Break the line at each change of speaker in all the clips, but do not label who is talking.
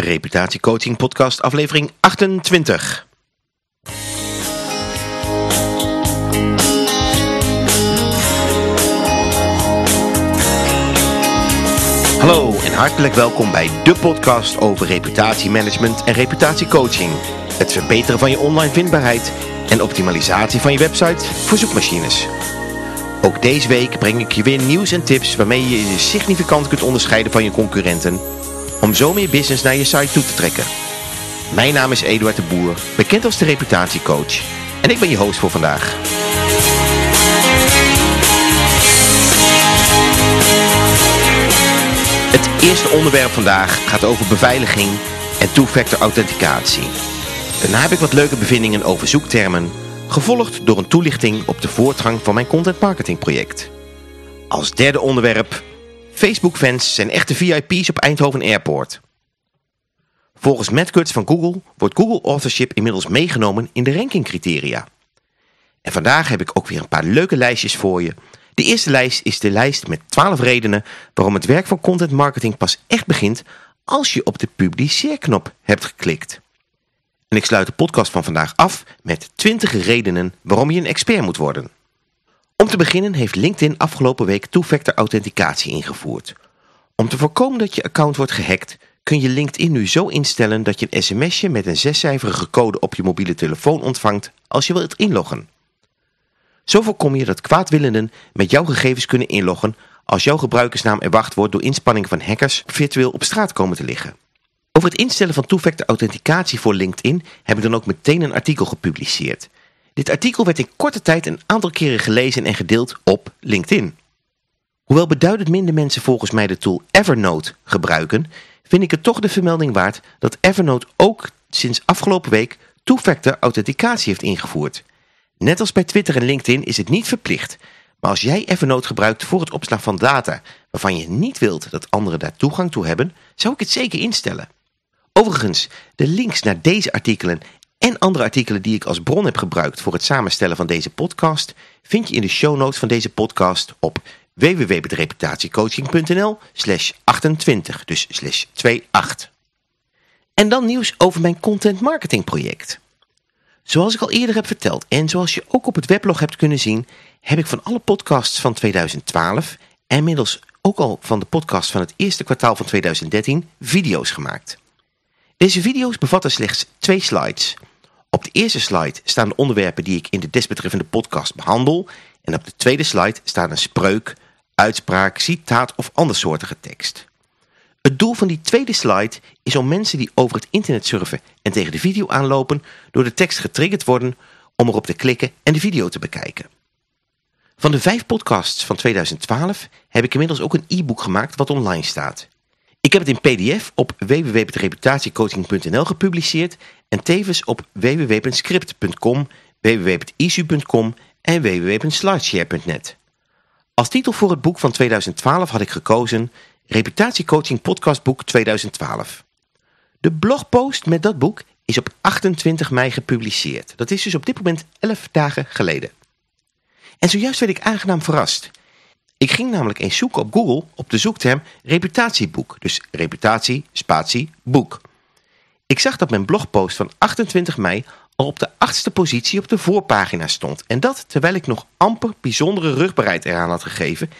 Reputatiecoaching podcast aflevering 28. Hallo en hartelijk welkom bij de podcast over reputatiemanagement en reputatiecoaching. Het verbeteren van je online vindbaarheid en optimalisatie van je website voor zoekmachines. Ook deze week breng ik je weer nieuws en tips waarmee je je significant kunt onderscheiden van je concurrenten om zo meer business naar je site toe te trekken. Mijn naam is Eduard de Boer, bekend als de reputatiecoach en ik ben je host voor vandaag. Het eerste onderwerp vandaag gaat over beveiliging en two-factor authenticatie. Daarna heb ik wat leuke bevindingen over zoektermen, gevolgd door een toelichting op de voortgang van mijn content marketing project. Als derde onderwerp Facebook-fans zijn echte VIP's op Eindhoven Airport. Volgens Matt Kurtz van Google wordt Google Authorship inmiddels meegenomen in de rankingcriteria. En vandaag heb ik ook weer een paar leuke lijstjes voor je. De eerste lijst is de lijst met 12 redenen waarom het werk van content marketing pas echt begint als je op de publiceerknop hebt geklikt. En ik sluit de podcast van vandaag af met 20 redenen waarom je een expert moet worden. Om te beginnen heeft LinkedIn afgelopen week two-factor authenticatie ingevoerd. Om te voorkomen dat je account wordt gehackt, kun je LinkedIn nu zo instellen dat je een sms'je met een zescijferige code op je mobiele telefoon ontvangt als je wilt inloggen. Zo voorkom je dat kwaadwillenden met jouw gegevens kunnen inloggen als jouw gebruikersnaam er wacht wordt door inspanning van hackers virtueel op straat komen te liggen. Over het instellen van two-factor authenticatie voor LinkedIn heb ik dan ook meteen een artikel gepubliceerd. Dit artikel werd in korte tijd een aantal keren gelezen en gedeeld op LinkedIn. Hoewel beduidend minder mensen volgens mij de tool Evernote gebruiken, vind ik het toch de vermelding waard dat Evernote ook sinds afgelopen week two-factor authenticatie heeft ingevoerd. Net als bij Twitter en LinkedIn is het niet verplicht, maar als jij Evernote gebruikt voor het opslag van data waarvan je niet wilt dat anderen daar toegang toe hebben, zou ik het zeker instellen. Overigens, de links naar deze artikelen en andere artikelen die ik als bron heb gebruikt voor het samenstellen van deze podcast vind je in de show notes van deze podcast op www.reputatiecoaching.nl slash 28, dus slash 28. En dan nieuws over mijn content marketing project. Zoals ik al eerder heb verteld en zoals je ook op het weblog hebt kunnen zien, heb ik van alle podcasts van 2012 en inmiddels ook al van de podcast van het eerste kwartaal van 2013 video's gemaakt. Deze video's bevatten slechts twee slides. Op de eerste slide staan de onderwerpen die ik in de desbetreffende podcast behandel en op de tweede slide staat een spreuk, uitspraak, citaat of andersoortige tekst. Het doel van die tweede slide is om mensen die over het internet surfen en tegen de video aanlopen door de tekst getriggerd worden om erop te klikken en de video te bekijken. Van de vijf podcasts van 2012 heb ik inmiddels ook een e-book gemaakt wat online staat. Ik heb het in pdf op www.reputatiecoaching.nl gepubliceerd en tevens op www.script.com, www.isu.com en www.slideshare.net. Als titel voor het boek van 2012 had ik gekozen Reputatiecoaching Podcastboek 2012. De blogpost met dat boek is op 28 mei gepubliceerd. Dat is dus op dit moment 11 dagen geleden. En zojuist werd ik aangenaam verrast. Ik ging namelijk eens zoeken op Google op de zoekterm reputatieboek. Dus reputatie, spatie, boek. Ik zag dat mijn blogpost van 28 mei al op de achtste positie op de voorpagina stond. En dat terwijl ik nog amper bijzondere rugbaarheid eraan had gegeven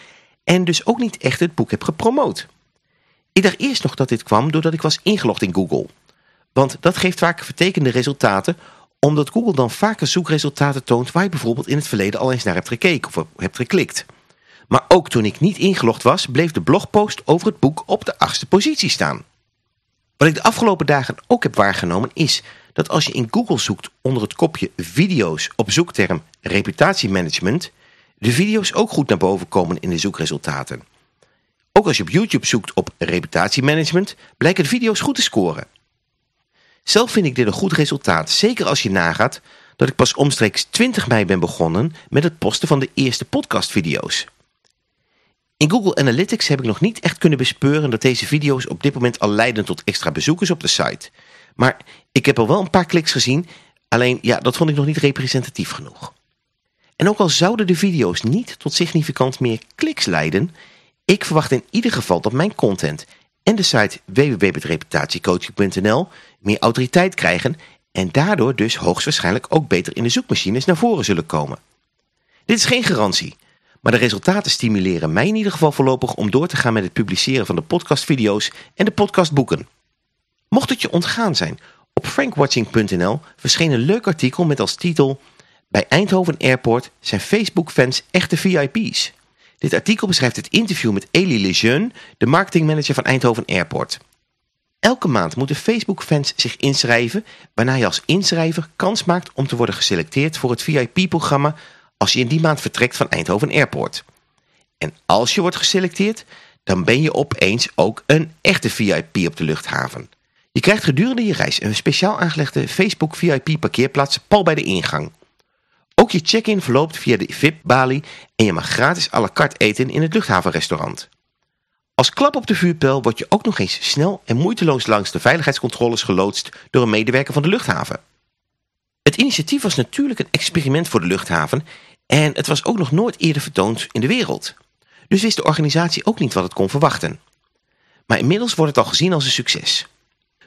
en dus ook niet echt het boek heb gepromoot. Ik dacht eerst nog dat dit kwam doordat ik was ingelogd in Google. Want dat geeft vaak vertekende resultaten omdat Google dan vaker zoekresultaten toont waar je bijvoorbeeld in het verleden al eens naar hebt gekeken of hebt geklikt. Maar ook toen ik niet ingelogd was, bleef de blogpost over het boek op de achtste positie staan. Wat ik de afgelopen dagen ook heb waargenomen is dat als je in Google zoekt onder het kopje video's op zoekterm reputatiemanagement, de video's ook goed naar boven komen in de zoekresultaten. Ook als je op YouTube zoekt op reputatiemanagement, blijken de video's goed te scoren. Zelf vind ik dit een goed resultaat, zeker als je nagaat dat ik pas omstreeks 20 mei ben begonnen met het posten van de eerste podcastvideo's. In Google Analytics heb ik nog niet echt kunnen bespeuren dat deze video's op dit moment al leiden tot extra bezoekers op de site. Maar ik heb al wel een paar kliks gezien, alleen ja, dat vond ik nog niet representatief genoeg. En ook al zouden de video's niet tot significant meer kliks leiden, ik verwacht in ieder geval dat mijn content en de site www.reputatiecoaching.nl meer autoriteit krijgen en daardoor dus hoogstwaarschijnlijk ook beter in de zoekmachines naar voren zullen komen. Dit is geen garantie, maar de resultaten stimuleren mij in ieder geval voorlopig om door te gaan met het publiceren van de podcastvideo's en de podcastboeken. Mocht het je ontgaan zijn, op frankwatching.nl verscheen een leuk artikel met als titel Bij Eindhoven Airport zijn Facebook-fans echte VIP's. Dit artikel beschrijft het interview met Elie Lejeune, de marketingmanager van Eindhoven Airport. Elke maand moeten Facebook-fans zich inschrijven, waarna je als inschrijver kans maakt om te worden geselecteerd voor het VIP-programma als je in die maand vertrekt van Eindhoven Airport. En als je wordt geselecteerd, dan ben je opeens ook een echte VIP op de luchthaven. Je krijgt gedurende je reis een speciaal aangelegde Facebook VIP parkeerplaats pal bij de ingang. Ook je check-in verloopt via de VIP-balie en je mag gratis à la carte eten in het luchthavenrestaurant. Als klap op de vuurpijl word je ook nog eens snel en moeiteloos langs de veiligheidscontroles geloodst door een medewerker van de luchthaven. Het initiatief was natuurlijk een experiment voor de luchthaven en het was ook nog nooit eerder vertoond in de wereld. Dus wist de organisatie ook niet wat het kon verwachten. Maar inmiddels wordt het al gezien als een succes.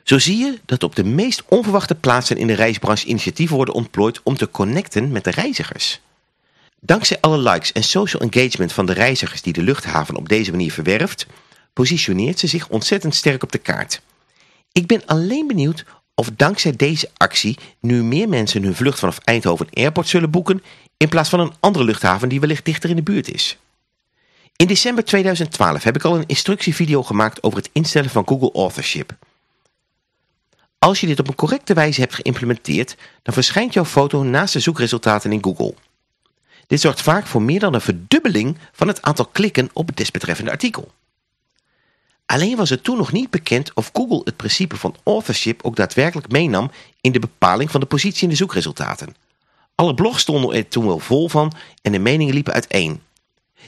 Zo zie je dat op de meest onverwachte plaatsen in de reisbranche initiatieven worden ontplooid om te connecten met de reizigers. Dankzij alle likes en social engagement van de reizigers die de luchthaven op deze manier verwerft, positioneert ze zich ontzettend sterk op de kaart. Ik ben alleen benieuwd of dankzij deze actie nu meer mensen hun vlucht vanaf Eindhoven Airport zullen boeken in plaats van een andere luchthaven die wellicht dichter in de buurt is. In december 2012 heb ik al een instructievideo gemaakt over het instellen van Google Authorship. Als je dit op een correcte wijze hebt geïmplementeerd, dan verschijnt jouw foto naast de zoekresultaten in Google. Dit zorgt vaak voor meer dan een verdubbeling van het aantal klikken op het desbetreffende artikel. Alleen was het toen nog niet bekend of Google het principe van authorship ook daadwerkelijk meenam in de bepaling van de positie in de zoekresultaten. Alle blogs stonden er toen wel vol van en de meningen liepen uiteen.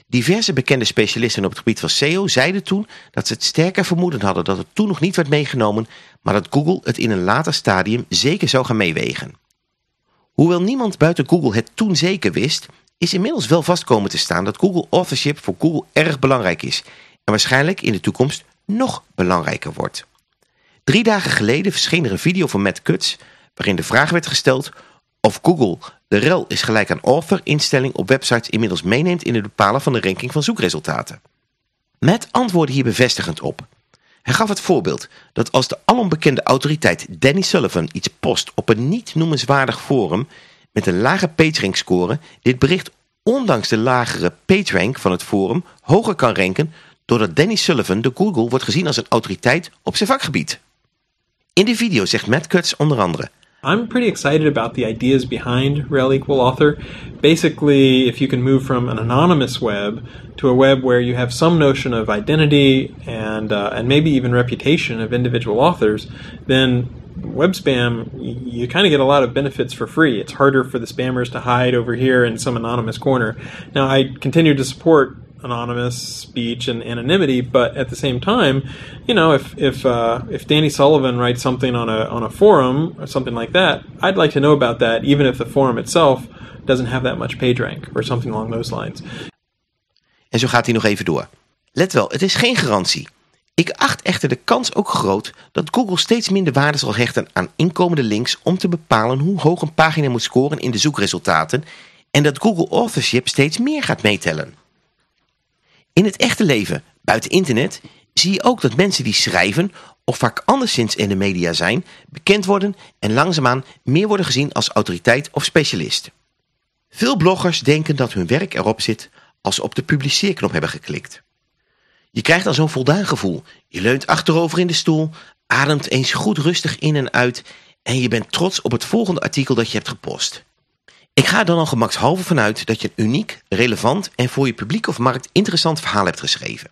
Diverse bekende specialisten op het gebied van SEO zeiden toen dat ze het sterker vermoeden hadden dat het toen nog niet werd meegenomen, maar dat Google het in een later stadium zeker zou gaan meewegen. Hoewel niemand buiten Google het toen zeker wist, is inmiddels wel vast komen te staan dat Google Authorship voor Google erg belangrijk is en waarschijnlijk in de toekomst nog belangrijker wordt. Drie dagen geleden verscheen er een video van Matt Cutts waarin de vraag werd gesteld of Google de rel is gelijk aan author instelling op websites inmiddels meeneemt in het bepalen van de ranking van zoekresultaten. Matt antwoordde hier bevestigend op. Hij gaf het voorbeeld dat als de alombekende autoriteit Danny Sullivan iets post op een niet noemenswaardig forum met een lage PageRank score, dit bericht ondanks de lagere PageRank van het forum hoger kan ranken doordat Danny Sullivan door Google wordt gezien als een autoriteit op zijn vakgebied. In de video zegt Matt Cutts onder andere...
I'm pretty excited about the ideas behind rel equal author. Basically, if you can move from an anonymous web to a web where you have some notion of identity and uh, and maybe even reputation of individual authors, then web spam you kind of get a lot of benefits for free. It's harder for the spammers to hide over here in some anonymous corner. Now, I continue to support anonymous speech and anonymity. But at the same time, you know, if if uh, if Danny Sullivan writes something on a on a forum or something like that, I'd like to know about that, even if the forum itself doesn't have that much page rank or something along those lines.
En zo gaat hij nog even door. Let wel, het is geen garantie. Ik acht echter de kans ook groot dat Google steeds minder waarde zal hechten aan inkomende links om te bepalen hoe hoog een pagina moet scoren in de zoekresultaten en dat Google Authorship steeds meer gaat meetellen. In het echte leven, buiten internet, zie je ook dat mensen die schrijven of vaak anderszins in de media zijn, bekend worden en langzaamaan meer worden gezien als autoriteit of specialist. Veel bloggers denken dat hun werk erop zit als ze op de publiceerknop hebben geklikt. Je krijgt dan zo'n voldaan gevoel. Je leunt achterover in de stoel, ademt eens goed rustig in en uit en je bent trots op het volgende artikel dat je hebt gepost. Ik ga er dan al gemakshalve vanuit dat je een uniek, relevant en voor je publiek of markt interessant verhaal hebt geschreven.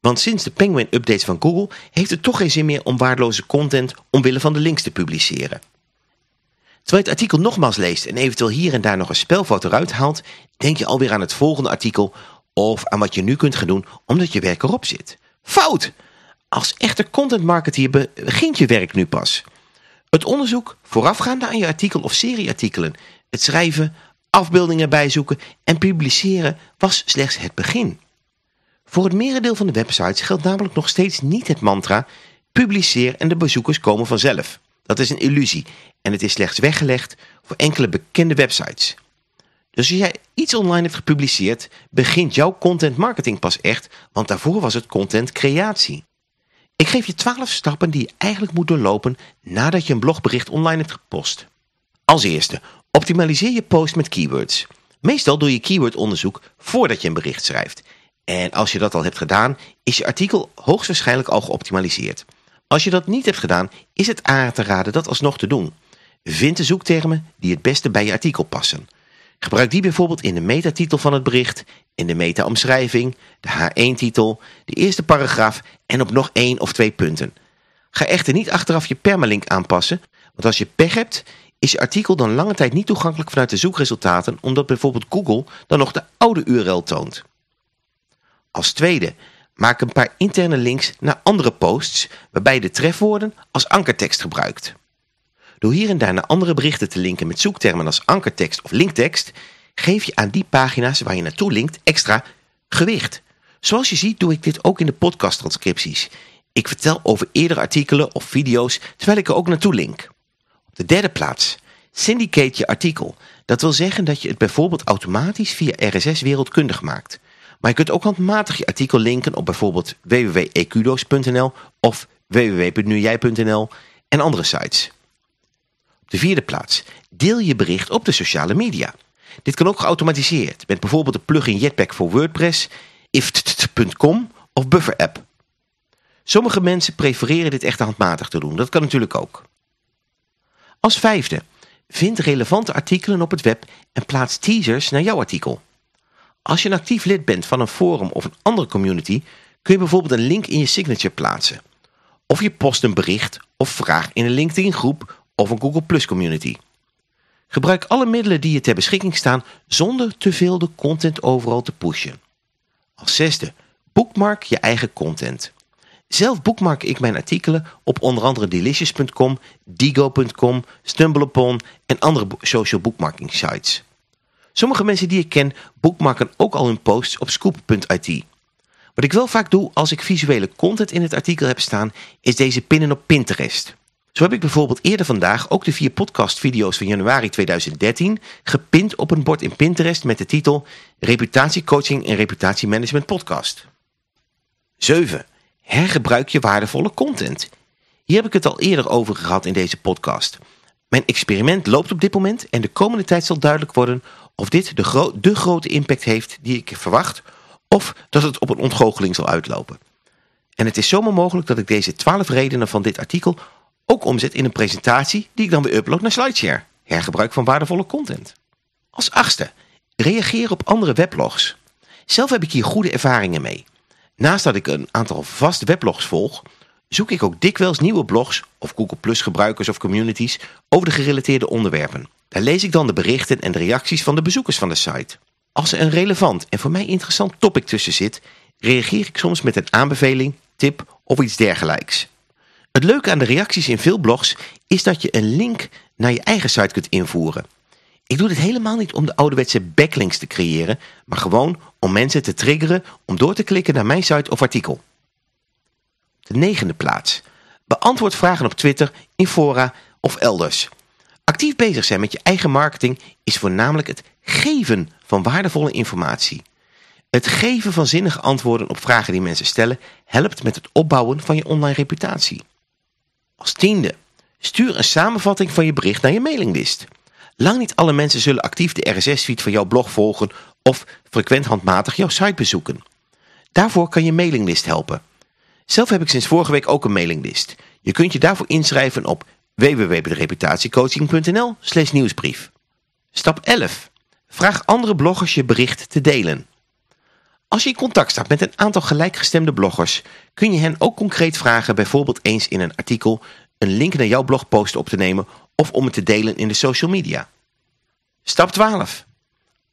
Want sinds de Penguin updates van Google heeft het toch geen zin meer om waardeloze content omwille van de links te publiceren. Terwijl je het artikel nogmaals leest en eventueel hier en daar nog een spelfout eruit haalt, denk je alweer aan het volgende artikel of aan wat je nu kunt gaan doen omdat je werk erop zit. Fout! Als echte content marketeer begint je werk nu pas. Het onderzoek voorafgaande aan je artikel of serieartikelen het schrijven, afbeeldingen bijzoeken en publiceren was slechts het begin. Voor het merendeel van de websites geldt namelijk nog steeds niet het mantra publiceer en de bezoekers komen vanzelf. Dat is een illusie en het is slechts weggelegd voor enkele bekende websites. Dus als jij iets online hebt gepubliceerd, begint jouw content marketing pas echt, want daarvoor was het content creatie. Ik geef je 12 stappen die je eigenlijk moet doorlopen nadat je een blogbericht online hebt gepost. Als eerste, optimaliseer je post met keywords. Meestal doe je keywordonderzoek voordat je een bericht schrijft. En als je dat al hebt gedaan, is je artikel hoogstwaarschijnlijk al geoptimaliseerd. Als je dat niet hebt gedaan, is het aan te raden dat alsnog te doen. Vind de zoektermen die het beste bij je artikel passen. Gebruik die bijvoorbeeld in de metatitel van het bericht, in de meta-omschrijving, de H1-titel, de eerste paragraaf en op nog één of twee punten. Ga echter niet achteraf je permalink aanpassen, want als je pech hebt, is je artikel dan lange tijd niet toegankelijk vanuit de zoekresultaten, omdat bijvoorbeeld Google dan nog de oude URL toont. Als tweede, maak een paar interne links naar andere posts, waarbij je de trefwoorden als ankertekst gebruikt. Door hier en daar naar andere berichten te linken met zoektermen als ankertekst of linktekst, geef je aan die pagina's waar je naartoe linkt extra gewicht. Zoals je ziet doe ik dit ook in de podcasttranscripties. Ik vertel over eerdere artikelen of video's terwijl ik er ook naartoe link. De derde plaats, syndicate je artikel. Dat wil zeggen dat je het bijvoorbeeld automatisch via RSS wereldkundig maakt. Maar je kunt ook handmatig je artikel linken op bijvoorbeeld www.ecudos.nl of www.nujij.nl en andere sites. Op de vierde plaats, deel je bericht op de sociale media. Dit kan ook geautomatiseerd met bijvoorbeeld de plugin Jetpack voor WordPress, ift.com of Buffer app. Sommige mensen prefereren dit echt handmatig te doen, dat kan natuurlijk ook. Als vijfde, vind relevante artikelen op het web en plaats teasers naar jouw artikel. Als je een actief lid bent van een forum of een andere community, kun je bijvoorbeeld een link in je signature plaatsen. Of je post een bericht of vraag in een LinkedIn groep of een Google Plus community. Gebruik alle middelen die je ter beschikking staan zonder te veel de content overal te pushen. Als zesde, bookmark je eigen content. Zelf bookmark ik mijn artikelen op onder andere delicious.com, digo.com, StumbleUpon en andere social bookmarking sites. Sommige mensen die ik ken bookmarken ook al hun posts op scoop.it. Wat ik wel vaak doe als ik visuele content in het artikel heb staan, is deze pinnen op Pinterest. Zo heb ik bijvoorbeeld eerder vandaag ook de vier podcastvideo's van januari 2013 gepind op een bord in Pinterest met de titel Reputatiecoaching en Reputatiemanagement Podcast. 7. Hergebruik je waardevolle content. Hier heb ik het al eerder over gehad in deze podcast. Mijn experiment loopt op dit moment en de komende tijd zal duidelijk worden of dit de, de grote impact heeft die ik verwacht of dat het op een ontgoocheling zal uitlopen. En het is zomaar mogelijk dat ik deze 12 redenen van dit artikel ook omzet in een presentatie die ik dan weer upload naar SlideShare. Hergebruik van waardevolle content. Als achtste, reageer op andere weblogs. Zelf heb ik hier goede ervaringen mee. Naast dat ik een aantal vaste weblogs volg, zoek ik ook dikwijls nieuwe blogs of Google Plus gebruikers of communities over de gerelateerde onderwerpen. Daar lees ik dan de berichten en de reacties van de bezoekers van de site. Als er een relevant en voor mij interessant topic tussen zit, reageer ik soms met een aanbeveling, tip of iets dergelijks. Het leuke aan de reacties in veel blogs is dat je een link naar je eigen site kunt invoeren. Ik doe dit helemaal niet om de ouderwetse backlinks te creëren, maar gewoon om mensen te triggeren om door te klikken naar mijn site of artikel. De negende plaats. Beantwoord vragen op Twitter, in fora of elders. Actief bezig zijn met je eigen marketing is voornamelijk het geven van waardevolle informatie. Het geven van zinnige antwoorden op vragen die mensen stellen helpt met het opbouwen van je online reputatie. Als tiende, stuur een samenvatting van je bericht naar je mailinglist. Lang niet alle mensen zullen actief de RSS-feed van jouw blog volgen of frequent handmatig jouw site bezoeken. Daarvoor kan je mailinglist helpen. Zelf heb ik sinds vorige week ook een mailinglist. Je kunt je daarvoor inschrijven op www.reputatiecoaching.nl slash nieuwsbrief. Stap 11. Vraag andere bloggers je bericht te delen. Als je in contact staat met een aantal gelijkgestemde bloggers, kun je hen ook concreet vragen bijvoorbeeld eens in een artikel een link naar jouw blogpost op te nemen of om het te delen in de social media. Stap 12.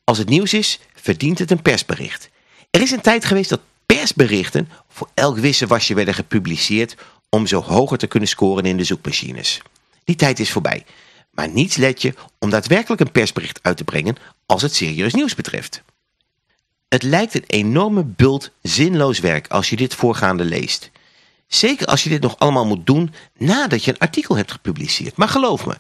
Als het nieuws is, verdient het een persbericht. Er is een tijd geweest dat persberichten voor elk wisselwasje werden gepubliceerd om zo hoger te kunnen scoren in de zoekmachines. Die tijd is voorbij. Maar niets let je om daadwerkelijk een persbericht uit te brengen als het serieus nieuws betreft. Het lijkt een enorme bult zinloos werk als je dit voorgaande leest. Zeker als je dit nog allemaal moet doen nadat je een artikel hebt gepubliceerd. Maar geloof me,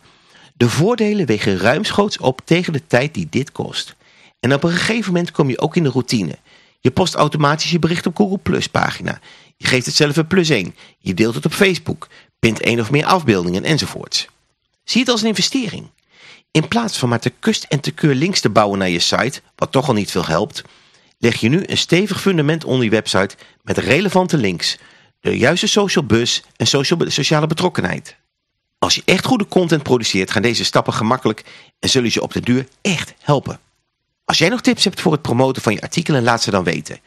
de voordelen wegen ruimschoots op tegen de tijd die dit kost. En op een gegeven moment kom je ook in de routine. Je post automatisch je bericht op Google Plus pagina. Je geeft het zelf een plus 1. Je deelt het op Facebook. Pint één of meer afbeeldingen enzovoorts. Zie het als een investering. In plaats van maar te kust en te keur links te bouwen naar je site, wat toch al niet veel helpt, leg je nu een stevig fundament onder je website met relevante links, de juiste social bus en sociale betrokkenheid. Als je echt goede content produceert gaan deze stappen gemakkelijk en zullen je op de duur echt helpen. Als jij nog tips hebt voor het promoten van je artikelen laat ze dan weten.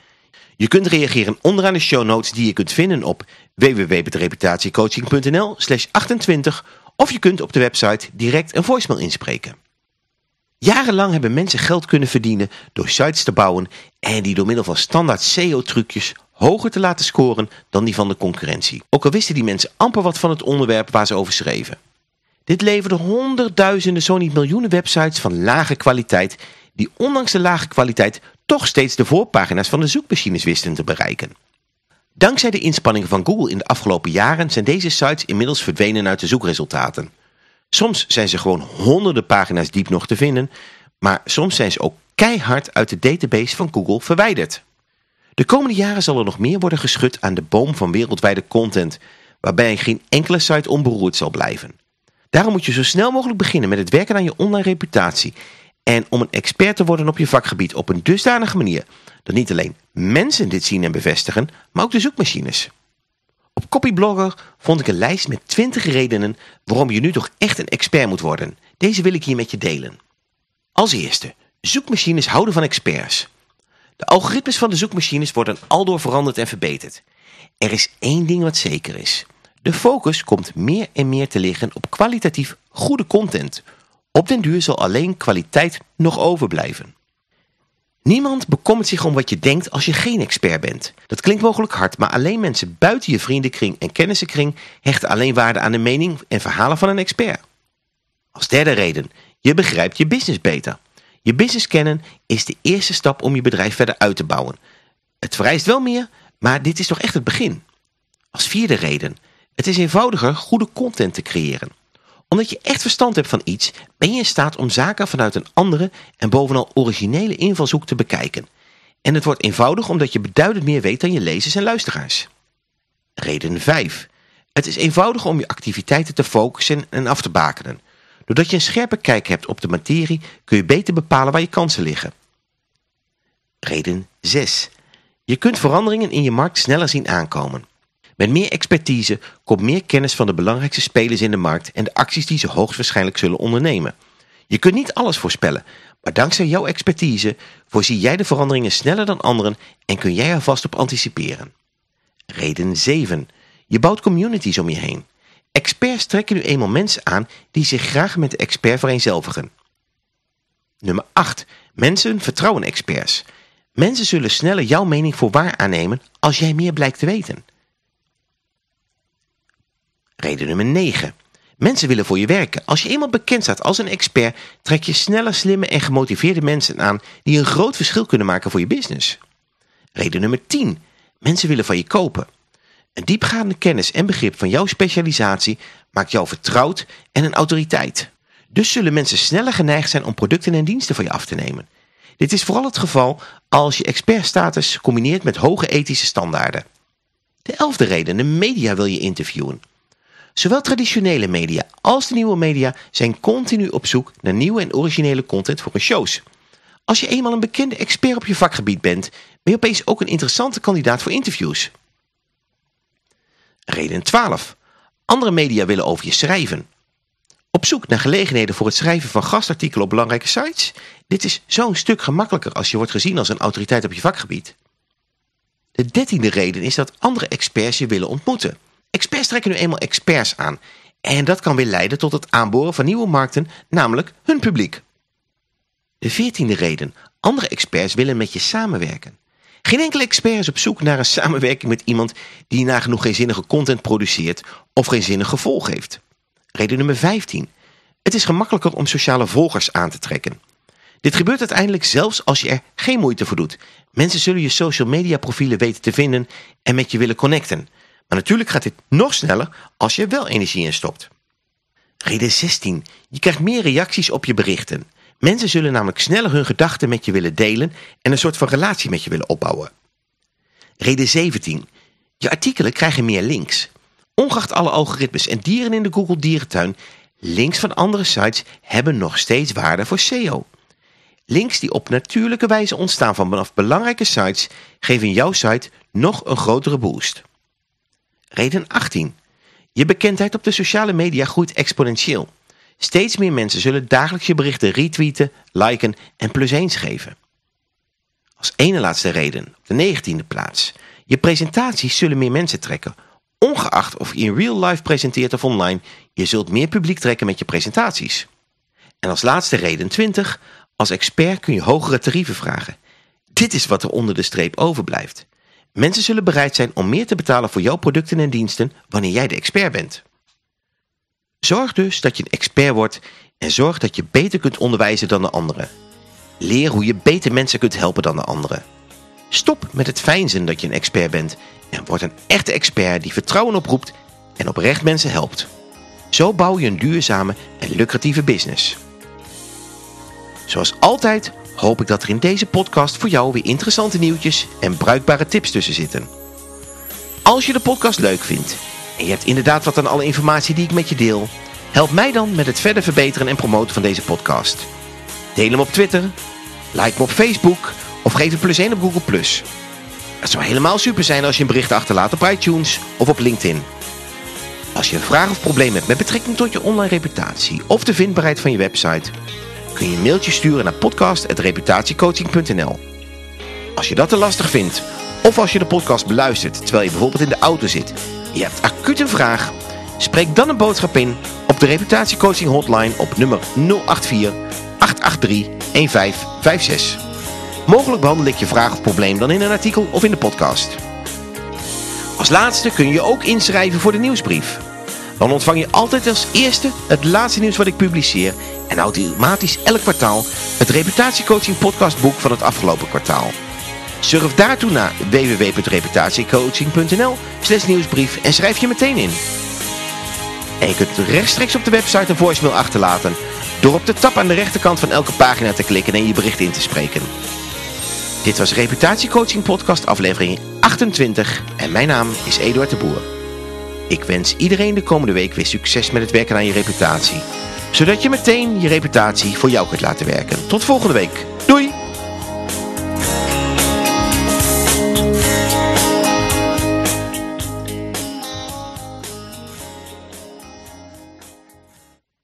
Je kunt reageren onderaan de show notes die je kunt vinden op www.reputatiecoaching.nl slash 28 of je kunt op de website direct een voicemail inspreken. Jarenlang hebben mensen geld kunnen verdienen door sites te bouwen en die door middel van standaard SEO-trucjes hoger te laten scoren dan die van de concurrentie. Ook al wisten die mensen amper wat van het onderwerp waar ze over schreven. Dit leverde honderdduizenden, zo niet miljoenen websites van lage kwaliteit die ondanks de lage kwaliteit toch steeds de voorpagina's van de zoekmachines wisten te bereiken. Dankzij de inspanningen van Google in de afgelopen jaren zijn deze sites inmiddels verdwenen uit de zoekresultaten. Soms zijn ze gewoon honderden pagina's diep nog te vinden, maar soms zijn ze ook keihard uit de database van Google verwijderd. De komende jaren zal er nog meer worden geschud aan de boom van wereldwijde content, waarbij geen enkele site onberoerd zal blijven. Daarom moet je zo snel mogelijk beginnen met het werken aan je online reputatie en om een expert te worden op je vakgebied op een dusdanige manier dat niet alleen mensen dit zien en bevestigen, maar ook de zoekmachines. Op Copyblogger vond ik een lijst met 20 redenen waarom je nu toch echt een expert moet worden. Deze wil ik hier met je delen. Als eerste, zoekmachines houden van experts. De algoritmes van de zoekmachines worden aldoor veranderd en verbeterd. Er is één ding wat zeker is. De focus komt meer en meer te liggen op kwalitatief goede content. Op den duur zal alleen kwaliteit nog overblijven. Niemand bekommert zich om wat je denkt als je geen expert bent. Dat klinkt mogelijk hard, maar alleen mensen buiten je vriendenkring en kennissenkring hechten alleen waarde aan de mening en verhalen van een expert. Als derde reden, je begrijpt je business beter. Je business kennen is de eerste stap om je bedrijf verder uit te bouwen. Het vereist wel meer, maar dit is toch echt het begin. Als vierde reden, het is eenvoudiger goede content te creëren omdat je echt verstand hebt van iets, ben je in staat om zaken vanuit een andere en bovenal originele invalshoek te bekijken. En het wordt eenvoudig omdat je beduidend meer weet dan je lezers en luisteraars. Reden 5. Het is eenvoudig om je activiteiten te focussen en af te bakenen. Doordat je een scherpe kijk hebt op de materie kun je beter bepalen waar je kansen liggen. Reden 6. Je kunt veranderingen in je markt sneller zien aankomen. Met meer expertise komt meer kennis van de belangrijkste spelers in de markt en de acties die ze hoogstwaarschijnlijk zullen ondernemen. Je kunt niet alles voorspellen, maar dankzij jouw expertise voorzie jij de veranderingen sneller dan anderen en kun jij er vast op anticiperen. Reden 7. Je bouwt communities om je heen. Experts trekken nu eenmaal mensen aan die zich graag met de expert vereenzelvigen. Nummer 8. Mensen vertrouwen experts. Mensen zullen sneller jouw mening voor waar aannemen als jij meer blijkt te weten. Reden nummer 9. Mensen willen voor je werken. Als je eenmaal bekend staat als een expert, trek je sneller slimme en gemotiveerde mensen aan die een groot verschil kunnen maken voor je business. Reden nummer 10. Mensen willen van je kopen. Een diepgaande kennis en begrip van jouw specialisatie maakt jou vertrouwd en een autoriteit. Dus zullen mensen sneller geneigd zijn om producten en diensten van je af te nemen. Dit is vooral het geval als je expertstatus combineert met hoge ethische standaarden. De elfde reden, de media wil je interviewen. Zowel traditionele media als de nieuwe media zijn continu op zoek naar nieuwe en originele content voor hun shows. Als je eenmaal een bekende expert op je vakgebied bent, ben je opeens ook een interessante kandidaat voor interviews. Reden 12. Andere media willen over je schrijven. Op zoek naar gelegenheden voor het schrijven van gastartikelen op belangrijke sites? Dit is zo'n stuk gemakkelijker als je wordt gezien als een autoriteit op je vakgebied. De dertiende reden is dat andere experts je willen ontmoeten. Experts trekken nu eenmaal experts aan. En dat kan weer leiden tot het aanboren van nieuwe markten, namelijk hun publiek. De veertiende reden. Andere experts willen met je samenwerken. Geen enkele expert is op zoek naar een samenwerking met iemand die nagenoeg geen zinnige content produceert of geen zinnig gevolg heeft. Reden nummer 15. Het is gemakkelijker om sociale volgers aan te trekken. Dit gebeurt uiteindelijk zelfs als je er geen moeite voor doet. Mensen zullen je social media profielen weten te vinden en met je willen connecten. Maar natuurlijk gaat dit nog sneller als je er wel energie in stopt. Reden 16. Je krijgt meer reacties op je berichten. Mensen zullen namelijk sneller hun gedachten met je willen delen en een soort van relatie met je willen opbouwen. Reden 17. Je artikelen krijgen meer links. Ongeacht alle algoritmes en dieren in de Google dierentuin, links van andere sites hebben nog steeds waarde voor SEO. Links die op natuurlijke wijze ontstaan vanaf belangrijke sites geven jouw site nog een grotere boost. Reden 18. Je bekendheid op de sociale media groeit exponentieel. Steeds meer mensen zullen dagelijks je berichten retweeten, liken en plus eens geven. Als ene laatste reden, op de negentiende plaats. Je presentaties zullen meer mensen trekken. Ongeacht of je in real life presenteert of online, je zult meer publiek trekken met je presentaties. En als laatste reden 20, als expert kun je hogere tarieven vragen. Dit is wat er onder de streep overblijft. Mensen zullen bereid zijn om meer te betalen voor jouw producten en diensten wanneer jij de expert bent. Zorg dus dat je een expert wordt en zorg dat je beter kunt onderwijzen dan de anderen. Leer hoe je beter mensen kunt helpen dan de anderen. Stop met het fijnzen dat je een expert bent en word een echte expert die vertrouwen oproept en oprecht mensen helpt. Zo bouw je een duurzame en lucratieve business. Zoals altijd hoop ik dat er in deze podcast voor jou weer interessante nieuwtjes en bruikbare tips tussen zitten. Als je de podcast leuk vindt en je hebt inderdaad wat aan alle informatie die ik met je deel, help mij dan met het verder verbeteren en promoten van deze podcast. Deel hem op Twitter, like me op Facebook of geef een plus 1 op Google+. Het zou helemaal super zijn als je een bericht achterlaat op iTunes of op LinkedIn. Als je een vraag of probleem hebt met betrekking tot je online reputatie of de vindbaarheid van je website, kun je een mailtje sturen naar podcast.reputatiecoaching.nl. Als je dat te lastig vindt, of als je de podcast beluistert terwijl je bijvoorbeeld in de auto zit je hebt acuut een vraag, spreek dan een boodschap in op de reputatiecoaching hotline op nummer 084 883 1556. Mogelijk behandel ik je vraag of probleem dan in een artikel of in de podcast. Als laatste kun je ook inschrijven voor de nieuwsbrief. Dan ontvang je altijd als eerste het laatste nieuws wat ik publiceer en automatisch elk kwartaal het reputatiecoaching podcastboek van het afgelopen kwartaal. Surf daartoe naar www.reputatiecoaching.nl slash nieuwsbrief en schrijf je meteen in. En je kunt rechtstreeks op de website een voicemail achterlaten door op de tab aan de rechterkant van elke pagina te klikken en je bericht in te spreken. Dit was Reputatiecoaching podcast aflevering 28 en mijn naam is Eduard de Boer. Ik wens iedereen de komende week weer succes met het werken aan je reputatie. Zodat je meteen je reputatie voor jou kunt laten werken. Tot volgende week. Doei!